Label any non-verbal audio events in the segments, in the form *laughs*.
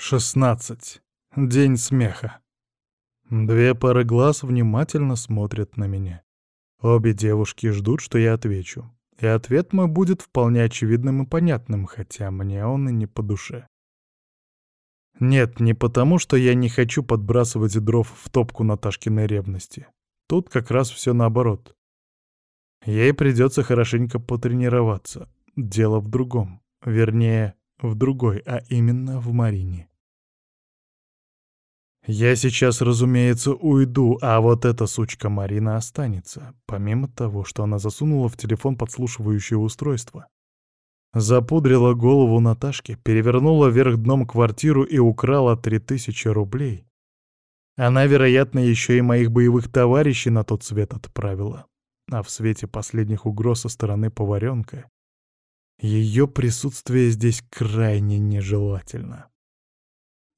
16. День смеха. Две пары глаз внимательно смотрят на меня. Обе девушки ждут, что я отвечу. И ответ мой будет вполне очевидным и понятным, хотя мне он и не по душе. Нет, не потому, что я не хочу подбрасывать дров в топку Наташкиной ревности. Тут как раз все наоборот. Ей придется хорошенько потренироваться. Дело в другом. Вернее, в другой, а именно в Марине. Я сейчас, разумеется, уйду, а вот эта сучка Марина останется, помимо того, что она засунула в телефон подслушивающее устройство. Запудрила голову Наташки, перевернула вверх дном квартиру и украла три тысячи рублей. Она, вероятно, еще и моих боевых товарищей на тот свет отправила. А в свете последних угроз со стороны поваренка ее присутствие здесь крайне нежелательно.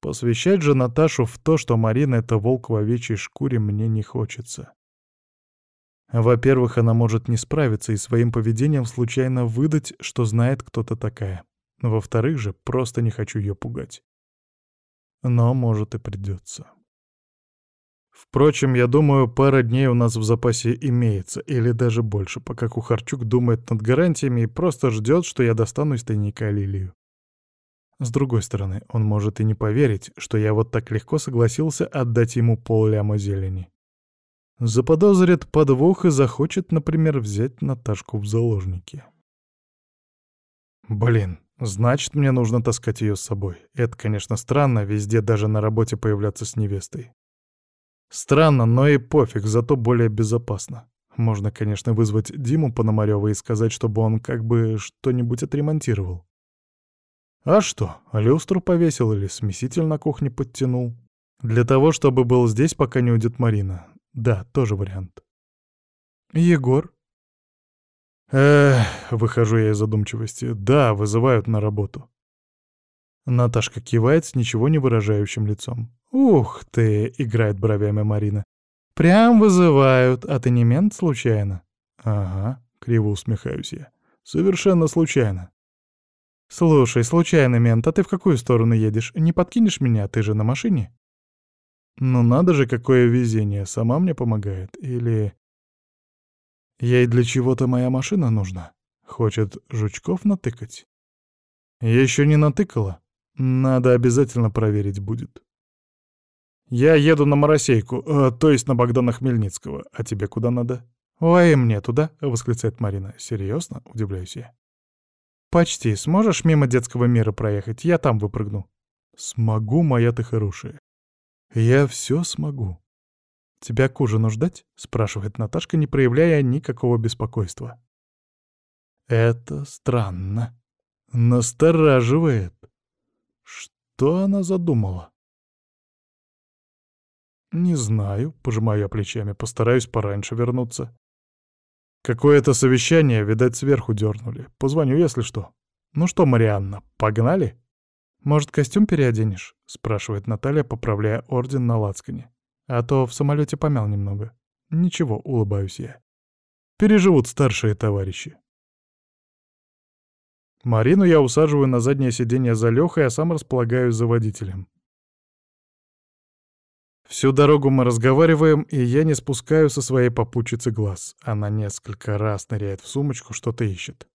Посвящать же Наташу в то, что Марина — это волк в овечьей шкуре, мне не хочется. Во-первых, она может не справиться и своим поведением случайно выдать, что знает кто-то такая. Во-вторых же, просто не хочу ее пугать. Но, может, и придется. Впрочем, я думаю, пара дней у нас в запасе имеется, или даже больше, пока Кухарчук думает над гарантиями и просто ждет, что я достану из тайника лилию. С другой стороны, он может и не поверить, что я вот так легко согласился отдать ему полляма зелени. Заподозрит подвох и захочет, например, взять Наташку в заложники. Блин, значит, мне нужно таскать ее с собой. Это, конечно, странно, везде даже на работе появляться с невестой. Странно, но и пофиг, зато более безопасно. Можно, конечно, вызвать Диму Пономарёва и сказать, чтобы он как бы что-нибудь отремонтировал. А что, люстру повесил или смеситель на кухне подтянул? Для того, чтобы был здесь, пока не уйдет Марина. Да, тоже вариант. Егор? Эх, выхожу я из задумчивости. Да, вызывают на работу. Наташка кивает с ничего не выражающим лицом. «Ух ты!» — играет бровями Марина. «Прям вызывают, а ты не мент случайно?» «Ага», — криво усмехаюсь я. «Совершенно случайно». «Слушай, случайно, мент, а ты в какую сторону едешь? Не подкинешь меня, ты же на машине?» «Ну надо же, какое везение, сама мне помогает. Или...» «Ей для чего-то моя машина нужна? Хочет жучков натыкать?» «Еще не натыкала. Надо обязательно проверить будет». «Я еду на Моросейку, э, то есть на Богдана Хмельницкого. А тебе куда надо?» «Ой, мне туда», — восклицает Марина. «Серьезно?» — удивляюсь я. «Почти. Сможешь мимо детского мира проехать? Я там выпрыгну». «Смогу, моя ты хорошая. Я все смогу». «Тебя к ужину ждать?» — спрашивает Наташка, не проявляя никакого беспокойства. «Это странно. Настораживает. Что она задумала?» «Не знаю», — пожимаю я плечами, постараюсь пораньше вернуться. Какое-то совещание, видать, сверху дернули. Позвоню, если что. Ну что, Марианна, погнали? Может, костюм переоденешь? Спрашивает Наталья, поправляя орден на лацкане. А то в самолете помял немного. Ничего, улыбаюсь я. Переживут старшие товарищи. Марину я усаживаю на заднее сиденье за Лёхой, а сам располагаюсь за водителем. Всю дорогу мы разговариваем, и я не спускаю со своей попутчицы глаз. Она несколько раз ныряет в сумочку, что-то ищет.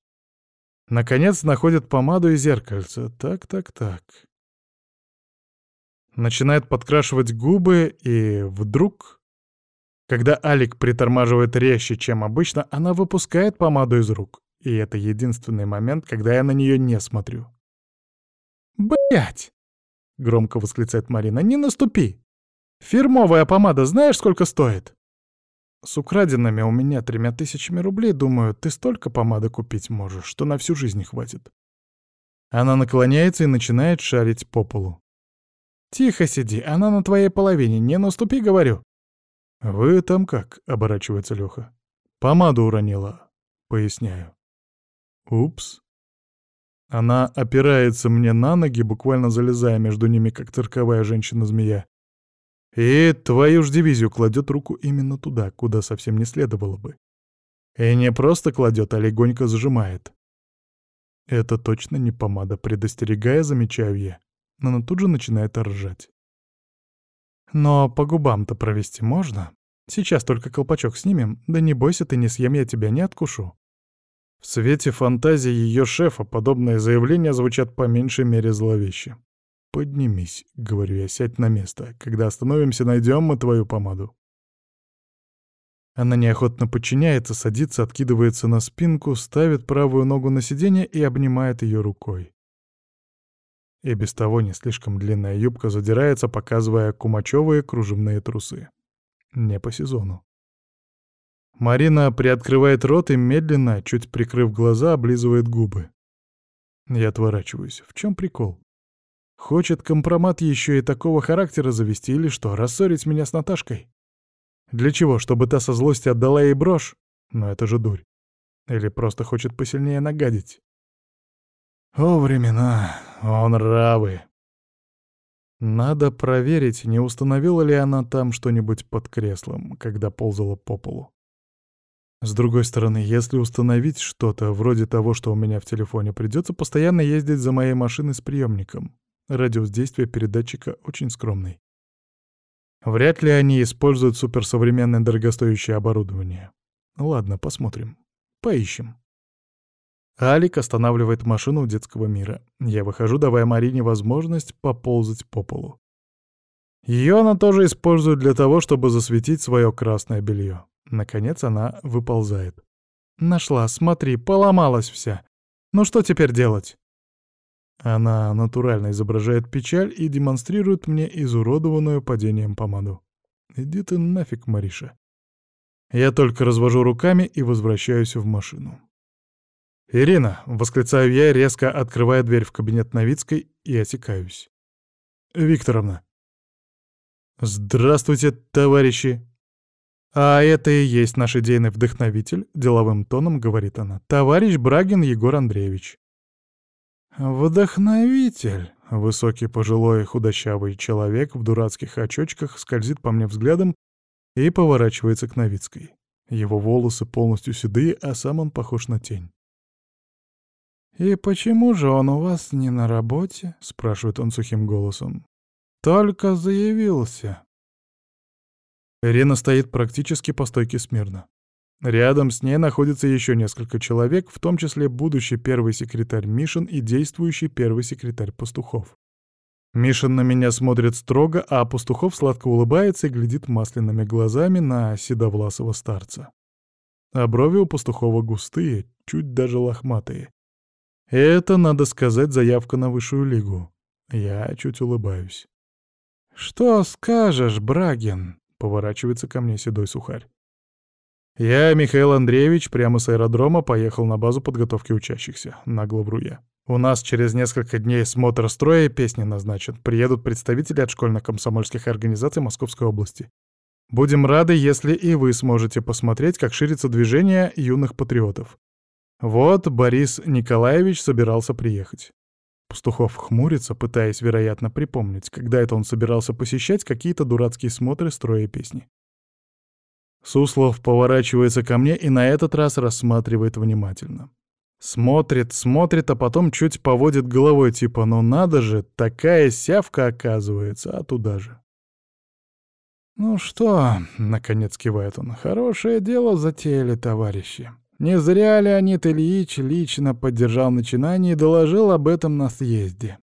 Наконец находит помаду и зеркальце. Так-так-так. Начинает подкрашивать губы, и вдруг... Когда Алик притормаживает резче, чем обычно, она выпускает помаду из рук. И это единственный момент, когда я на нее не смотрю. «Блядь!» — громко восклицает Марина. «Не наступи!» Фирмовая помада знаешь, сколько стоит? С украденными у меня тремя тысячами рублей, думаю, ты столько помады купить можешь, что на всю жизнь хватит. Она наклоняется и начинает шарить по полу. «Тихо сиди, она на твоей половине, не наступи, говорю». «Вы там как?» — оборачивается Лёха. «Помаду уронила», — поясняю. «Упс». Она опирается мне на ноги, буквально залезая между ними, как цирковая женщина-змея. И твою ж дивизию кладет руку именно туда, куда совсем не следовало бы. И не просто кладет, а легонько сжимает. Это точно не помада, предостерегая, замечаю я. но тут же начинает ржать. «Но по губам-то провести можно? Сейчас только колпачок снимем, да не бойся ты, не съем я тебя, не откушу». В свете фантазии ее шефа подобные заявления звучат по меньшей мере зловеще. «Поднимись», — говорю я, — «сядь на место. Когда остановимся, найдем мы твою помаду». Она неохотно подчиняется, садится, откидывается на спинку, ставит правую ногу на сиденье и обнимает ее рукой. И без того не слишком длинная юбка задирается, показывая кумачевые кружевные трусы. Не по сезону. Марина приоткрывает рот и медленно, чуть прикрыв глаза, облизывает губы. Я отворачиваюсь. В чем прикол? Хочет компромат еще и такого характера завести или что, рассорить меня с Наташкой? Для чего? Чтобы та со злости отдала ей брошь? Но это же дурь. Или просто хочет посильнее нагадить? О, времена, о, нравы. Надо проверить, не установила ли она там что-нибудь под креслом, когда ползала по полу. С другой стороны, если установить что-то вроде того, что у меня в телефоне, придется постоянно ездить за моей машиной с приемником. Радиус действия передатчика очень скромный. Вряд ли они используют суперсовременное дорогостоящее оборудование. Ладно, посмотрим. Поищем. Алик останавливает машину у детского мира. Я выхожу, давая Марине возможность поползать по полу. Ее она тоже использует для того, чтобы засветить свое красное белье. Наконец она выползает. «Нашла, смотри, поломалась вся. Ну что теперь делать?» Она натурально изображает печаль и демонстрирует мне изуродованную падением помаду. Иди ты нафиг, Мариша. Я только развожу руками и возвращаюсь в машину. «Ирина!» — восклицаю я, резко открывая дверь в кабинет Новицкой и осекаюсь. «Викторовна!» «Здравствуйте, товарищи!» «А это и есть наш идейный вдохновитель», — деловым тоном говорит она. «Товарищ Брагин Егор Андреевич». «Вдохновитель!» — высокий пожилой худощавый человек в дурацких очочках скользит по мне взглядом и поворачивается к Новицкой. Его волосы полностью седые, а сам он похож на тень. «И почему же он у вас не на работе?» — спрашивает он сухим голосом. «Только заявился». Ирина стоит практически по стойке смирно. Рядом с ней находится еще несколько человек, в том числе будущий первый секретарь Мишин и действующий первый секретарь Пастухов. Мишин на меня смотрит строго, а Пастухов сладко улыбается и глядит масляными глазами на седовласого старца. А брови у Пастухова густые, чуть даже лохматые. Это, надо сказать, заявка на высшую лигу. Я чуть улыбаюсь. «Что скажешь, Брагин?» — поворачивается ко мне седой сухарь. Я, Михаил Андреевич, прямо с аэродрома поехал на базу подготовки учащихся. Нагло вру я. У нас через несколько дней смотр строя и песни назначен. Приедут представители от школьно-комсомольских организаций Московской области. Будем рады, если и вы сможете посмотреть, как ширится движение юных патриотов. Вот Борис Николаевич собирался приехать. Пастухов хмурится, пытаясь, вероятно, припомнить, когда это он собирался посещать какие-то дурацкие смотры строя песни. Суслов поворачивается ко мне и на этот раз рассматривает внимательно. Смотрит, смотрит, а потом чуть поводит головой, типа «ну надо же, такая сявка оказывается, а туда же». «Ну что», — наконец кивает он, — «хорошее дело затеяли, товарищи. Не зря Леонид Ильич лично поддержал начинание и доложил об этом на съезде.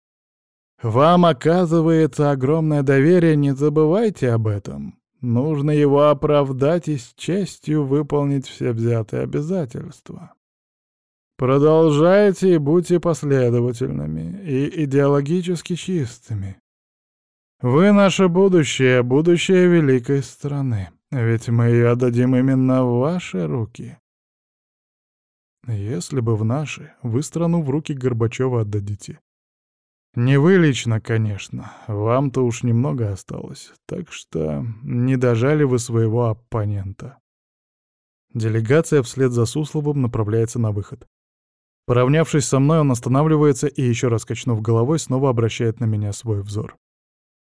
Вам оказывается огромное доверие, не забывайте об этом. Нужно его оправдать и с честью выполнить все взятые обязательства. Продолжайте и будьте последовательными и идеологически чистыми. Вы наше будущее, будущее великой страны, ведь мы ее отдадим именно в ваши руки. Если бы в наши, вы страну в руки Горбачева отдадите. Не вы лично, конечно, вам-то уж немного осталось, так что не дожали вы своего оппонента. Делегация вслед за Сусловым направляется на выход. Поравнявшись со мной, он останавливается и, еще раз качнув головой, снова обращает на меня свой взор.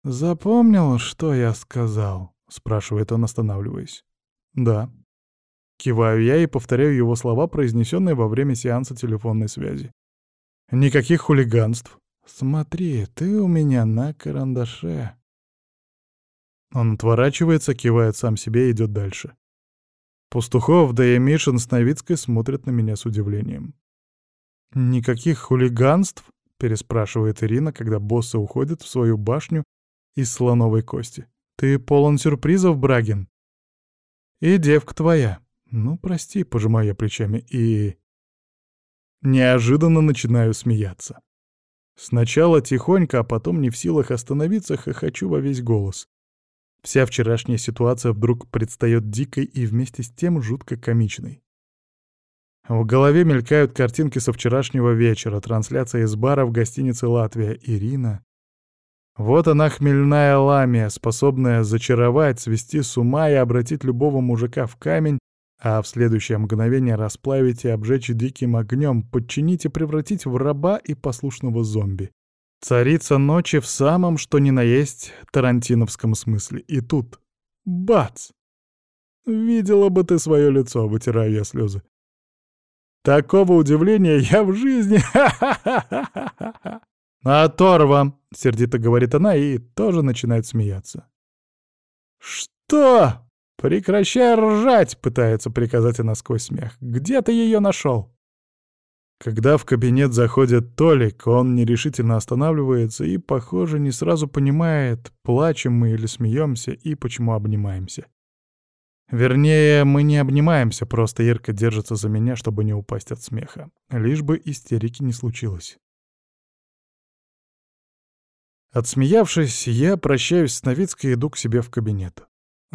«Запомнил, что я сказал?» — спрашивает он, останавливаясь. «Да». Киваю я и повторяю его слова, произнесенные во время сеанса телефонной связи. «Никаких хулиганств, Смотри, ты у меня на карандаше. Он отворачивается, кивает сам себе и идет дальше. Пастухов, да и Мишин с Новицкой смотрят на меня с удивлением. «Никаких хулиганств?» — переспрашивает Ирина, когда боссы уходят в свою башню из слоновой кости. «Ты полон сюрпризов, Брагин?» «И девка твоя». «Ну, прости», — пожимаю я плечами, и... Неожиданно начинаю смеяться. Сначала тихонько, а потом не в силах остановиться, хохочу во весь голос. Вся вчерашняя ситуация вдруг предстает дикой и вместе с тем жутко комичной. В голове мелькают картинки со вчерашнего вечера, трансляция из бара в гостинице «Латвия». Ирина. Вот она, хмельная ламия, способная зачаровать, свести с ума и обратить любого мужика в камень, а в следующее мгновение расплавить и обжечь диким огнем, подчинить и превратить в раба и послушного зомби. Царица ночи в самом, что ни на есть, тарантиновском смысле. И тут — бац! Видела бы ты свое лицо, вытираю я слезы. Такого удивления я в жизни... *laughs* «Оторва!» — сердито говорит она и тоже начинает смеяться. «Что?» «Прекращай ржать!» — пытается приказать она сквозь смех. «Где ты ее нашел?» Когда в кабинет заходит Толик, он нерешительно останавливается и, похоже, не сразу понимает, плачем мы или смеемся и почему обнимаемся. Вернее, мы не обнимаемся, просто Ирка держится за меня, чтобы не упасть от смеха. Лишь бы истерики не случилось. Отсмеявшись, я прощаюсь с Новицкой и иду к себе в кабинет.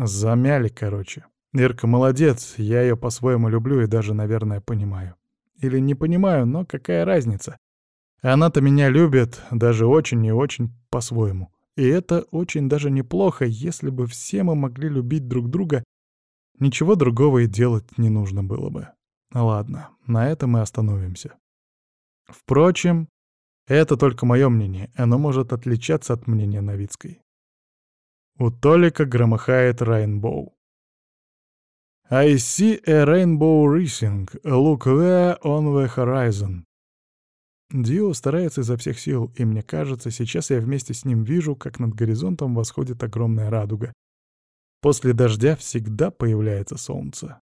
Замяли, короче. Ирка молодец, я ее по-своему люблю и даже, наверное, понимаю. Или не понимаю, но какая разница? Она-то меня любит, даже очень и очень по-своему. И это очень даже неплохо, если бы все мы могли любить друг друга, ничего другого и делать не нужно было бы. Ладно, на этом мы остановимся. Впрочем, это только мое мнение, оно может отличаться от мнения Новицкой. У Толика громыхает Рейнбоу. I see a rainbow rising. Look there on the horizon. Дио старается изо всех сил, и мне кажется, сейчас я вместе с ним вижу, как над горизонтом восходит огромная радуга. После дождя всегда появляется солнце.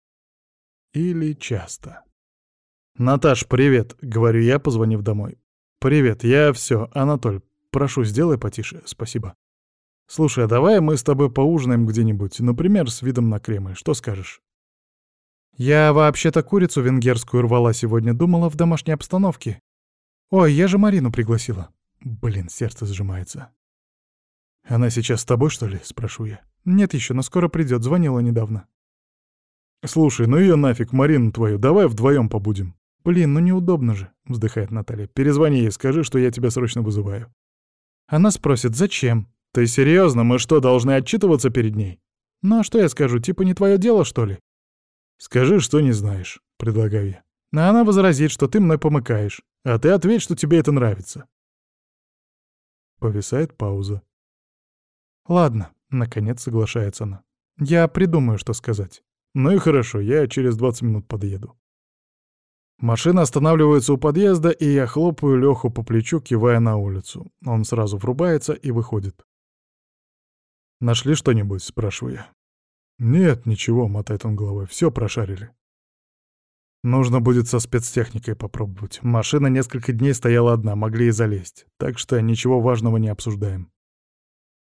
Или часто. «Наташ, привет!» — говорю я, позвонив домой. «Привет, я все, Анатоль, прошу, сделай потише, спасибо. Слушай, а давай мы с тобой поужинаем где-нибудь, например, с видом на Кремль, что скажешь?» Я вообще-то курицу венгерскую рвала сегодня, думала в домашней обстановке. Ой, я же Марину пригласила. Блин, сердце сжимается. Она сейчас с тобой, что ли? Спрошу я. Нет еще, но скоро придет, звонила недавно. Слушай, ну ее нафиг, Марину твою, давай вдвоем побудем. Блин, ну неудобно же, вздыхает Наталья. Перезвони ей, скажи, что я тебя срочно вызываю. Она спросит, зачем? Ты серьезно, мы что, должны отчитываться перед ней? Ну а что я скажу, типа не твое дело, что ли? «Скажи, что не знаешь», — предлагаю я. А она возразит, что ты мной помыкаешь, а ты ответь, что тебе это нравится. Повисает пауза. «Ладно», — наконец соглашается она. «Я придумаю, что сказать». «Ну и хорошо, я через 20 минут подъеду». Машина останавливается у подъезда, и я хлопаю Лёху по плечу, кивая на улицу. Он сразу врубается и выходит. «Нашли что-нибудь?» — спрашиваю я. «Нет, ничего», — мотает он головой, — «все прошарили». Нужно будет со спецтехникой попробовать. Машина несколько дней стояла одна, могли и залезть. Так что ничего важного не обсуждаем.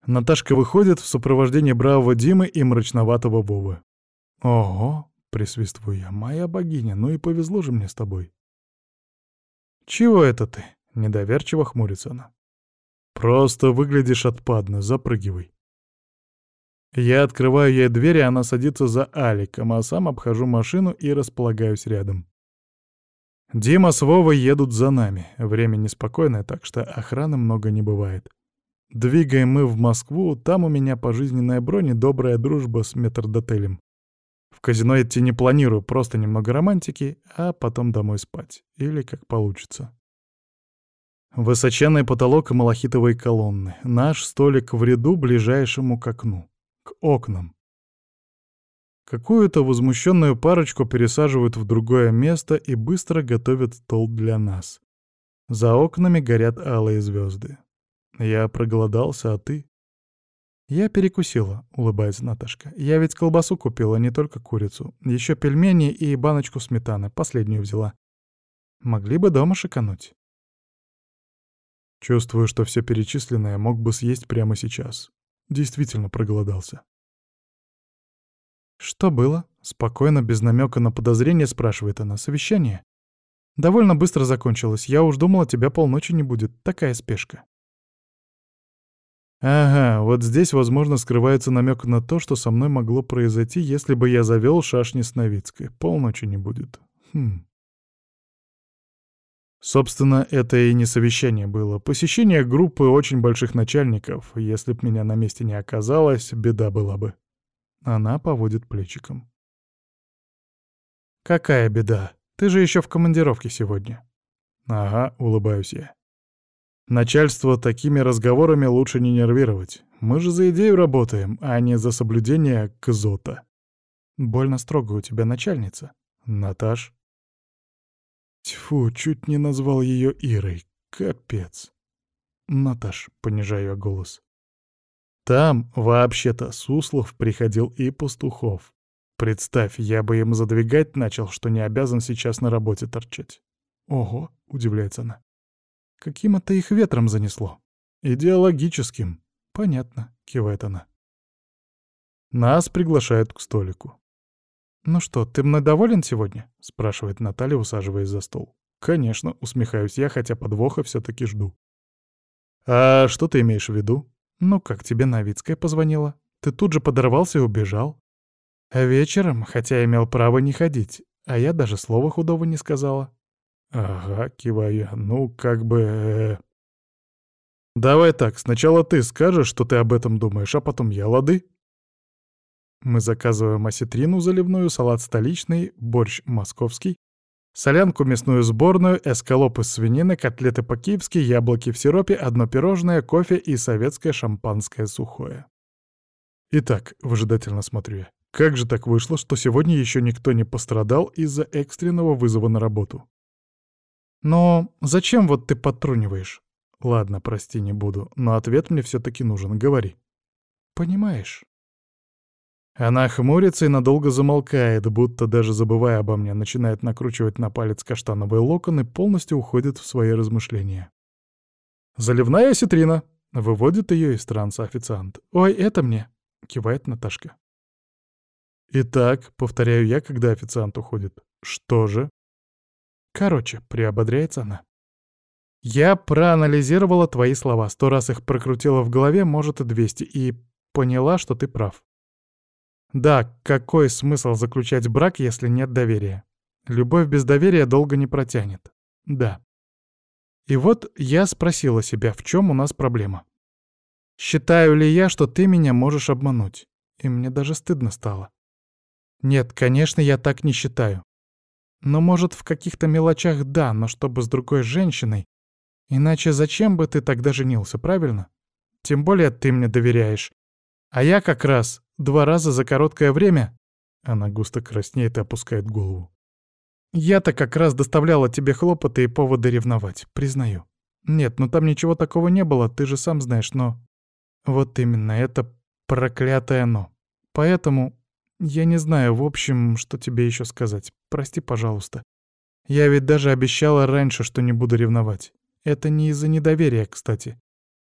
Наташка выходит в сопровождении бравого Димы и мрачноватого Вовы. «Ого!» — присвистываю я. «Моя богиня, ну и повезло же мне с тобой». «Чего это ты?» — недоверчиво хмурится она. «Просто выглядишь отпадно, запрыгивай». Я открываю ей дверь, и она садится за Аликом, а сам обхожу машину и располагаюсь рядом. Дима с Вовой едут за нами. Время неспокойное, так что охраны много не бывает. Двигаем мы в Москву, там у меня пожизненная бронь и добрая дружба с метрдотелем. В казино идти не планирую, просто немного романтики, а потом домой спать. Или как получится. Высоченный потолок и малахитовые колонны. Наш столик в ряду, ближайшему к окну к окнам. Какую-то возмущенную парочку пересаживают в другое место и быстро готовят стол для нас. За окнами горят алые звезды. Я проголодался, а ты? Я перекусила, улыбается Наташка. Я ведь колбасу купила, не только курицу. Еще пельмени и баночку сметаны, последнюю взяла. Могли бы дома шикануть. Чувствую, что все перечисленное мог бы съесть прямо сейчас. Действительно проголодался. «Что было?» — спокойно, без намека на подозрение, спрашивает она. «Совещание?» «Довольно быстро закончилось. Я уж думала, тебя полночи не будет. Такая спешка». Ага, вот здесь, возможно, скрывается намек на то, что со мной могло произойти, если бы я завел шашни с Новицкой. Полночи не будет. Хм. Собственно, это и не совещание было. Посещение группы очень больших начальников. Если б меня на месте не оказалось, беда была бы. Она поводит плечиком. «Какая беда? Ты же еще в командировке сегодня». «Ага», — улыбаюсь я. Начальство такими разговорами лучше не нервировать. Мы же за идею работаем, а не за соблюдение кзота. Больно строго у тебя начальница. Наташ. Тьфу, чуть не назвал ее Ирой. Капец. Наташ, понижаю голос. Там, вообще-то, Суслов приходил и Пастухов. Представь, я бы им задвигать начал, что не обязан сейчас на работе торчать. Ого, удивляется она. Каким это их ветром занесло? Идеологическим. Понятно, кивает она. Нас приглашают к столику. «Ну что, ты мной доволен сегодня?» — спрашивает Наталья, усаживаясь за стол. «Конечно», — усмехаюсь я, хотя подвоха все таки жду. «А что ты имеешь в виду?» «Ну как тебе Новицкая позвонила? Ты тут же подорвался и убежал. А вечером, хотя имел право не ходить, а я даже слова худого не сказала. «Ага», — киваю «ну, как бы...» э... «Давай так, сначала ты скажешь, что ты об этом думаешь, а потом я, лады?» Мы заказываем осетрину заливную, салат столичный, борщ московский, солянку мясную сборную, эскалоп из свинины, котлеты по-киевски, яблоки в сиропе, одно пирожное, кофе и советское шампанское сухое. Итак, выжидательно смотрю я. Как же так вышло, что сегодня еще никто не пострадал из-за экстренного вызова на работу? Но зачем вот ты подтруниваешь? Ладно, прости, не буду, но ответ мне все-таки нужен, говори. Понимаешь? Она хмурится и надолго замолкает, будто даже забывая обо мне, начинает накручивать на палец каштановые локоны, полностью уходит в свои размышления. «Заливная осетрина!» — выводит ее из транса официант. «Ой, это мне!» — кивает Наташка. «Итак», — повторяю я, когда официант уходит, — «что же?» Короче, приободряется она. Я проанализировала твои слова, сто раз их прокрутила в голове, может и двести, и поняла, что ты прав. Да, какой смысл заключать брак, если нет доверия? Любовь без доверия долго не протянет. Да. И вот я спросила себя, в чем у нас проблема. Считаю ли я, что ты меня можешь обмануть? И мне даже стыдно стало. Нет, конечно, я так не считаю. Но, может, в каких-то мелочах да, но чтобы с другой женщиной. Иначе зачем бы ты тогда женился, правильно? Тем более ты мне доверяешь. А я как раз два раза за короткое время... Она густо краснеет и опускает голову. Я-то как раз доставляла тебе хлопоты и поводы ревновать, признаю. Нет, ну там ничего такого не было, ты же сам знаешь, но... Вот именно, это проклятое «но». Поэтому я не знаю, в общем, что тебе еще сказать. Прости, пожалуйста. Я ведь даже обещала раньше, что не буду ревновать. Это не из-за недоверия, кстати.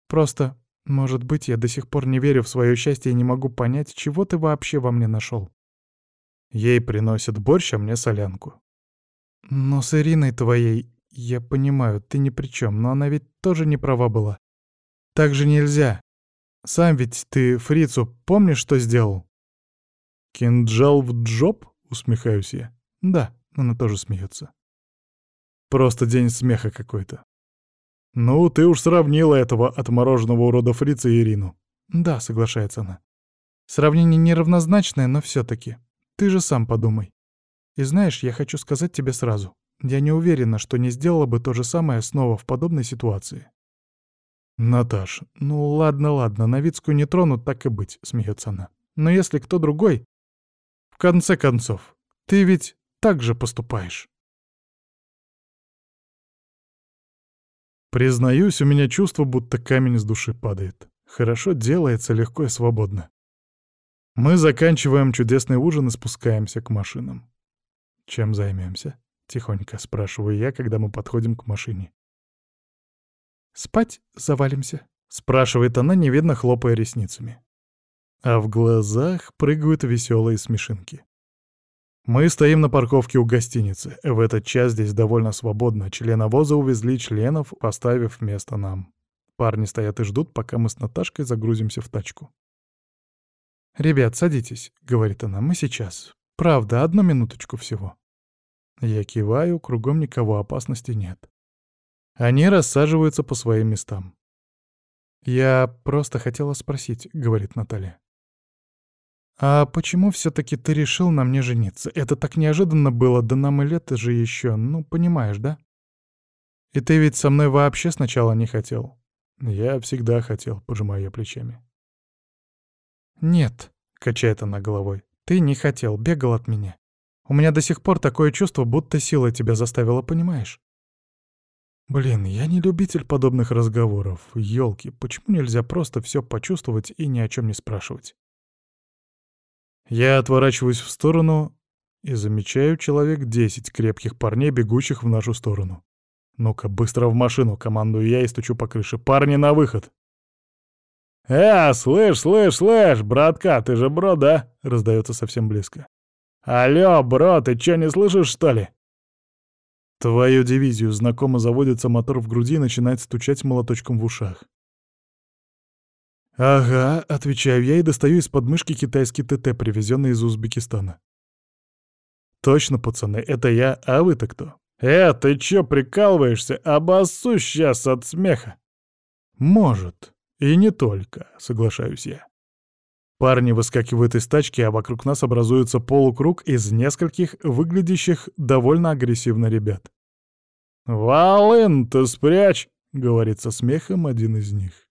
Просто, может быть, я до сих пор не верю в свое счастье и не могу понять, чего ты вообще во мне нашел. Ей приносят борщ, а мне солянку. Но с Ириной твоей, я понимаю, ты ни при чем, но она ведь тоже не права была. Так же нельзя. Сам ведь ты фрицу помнишь, что сделал? «Кинджал в джоб?» — усмехаюсь я. «Да», — она тоже смеется. «Просто день смеха какой-то». «Ну, ты уж сравнила этого отмороженного урода фрица и Ирину». «Да», — соглашается она. «Сравнение неравнозначное, но все таки Ты же сам подумай. И знаешь, я хочу сказать тебе сразу. Я не уверена, что не сделала бы то же самое снова в подобной ситуации». «Наташ, ну ладно, ладно, Новицкую не тронут, так и быть», — смеется она. «Но если кто другой, конце концов, ты ведь так же поступаешь. Признаюсь, у меня чувство, будто камень с души падает. Хорошо делается, легко и свободно. Мы заканчиваем чудесный ужин и спускаемся к машинам. «Чем займемся? тихонько спрашиваю я, когда мы подходим к машине. «Спать завалимся», — спрашивает она, невидно хлопая ресницами. А в глазах прыгают веселые смешинки. Мы стоим на парковке у гостиницы. В этот час здесь довольно свободно. Членовоза увезли членов, поставив место нам. Парни стоят и ждут, пока мы с Наташкой загрузимся в тачку. «Ребят, садитесь», — говорит она, — «мы сейчас. Правда, одну минуточку всего». Я киваю, кругом никого опасности нет. Они рассаживаются по своим местам. «Я просто хотела спросить», — говорит Наталья. «А почему все-таки ты решил на мне жениться? Это так неожиданно было, да нам и лето же еще, ну, понимаешь, да? И ты ведь со мной вообще сначала не хотел?» «Я всегда хотел», — пожимаю я плечами. «Нет», — качает она головой, — «ты не хотел, бегал от меня. У меня до сих пор такое чувство, будто сила тебя заставила, понимаешь?» Блин, я не любитель подобных разговоров. Ёлки, почему нельзя просто все почувствовать и ни о чем не спрашивать? Я отворачиваюсь в сторону и замечаю человек десять крепких парней, бегущих в нашу сторону. Ну-ка, быстро в машину, командую я и стучу по крыше. Парни на выход! «Э, слышь, слышь, слышь, братка, ты же бро, да?» — раздается совсем близко. «Алло, бро, ты чё, не слышишь, что ли?» Твою дивизию знакомо заводится мотор в груди и начинает стучать молоточком в ушах. «Ага», — отвечаю я и достаю из подмышки китайский ТТ, привезенный из Узбекистана. «Точно, пацаны, это я, а вы-то кто?» «Э, ты чё прикалываешься? Обоссу сейчас от смеха!» «Может. И не только», — соглашаюсь я. Парни выскакивают из тачки, а вокруг нас образуется полукруг из нескольких выглядящих довольно агрессивно ребят. «Валын, ты спрячь!» — говорит со смехом один из них.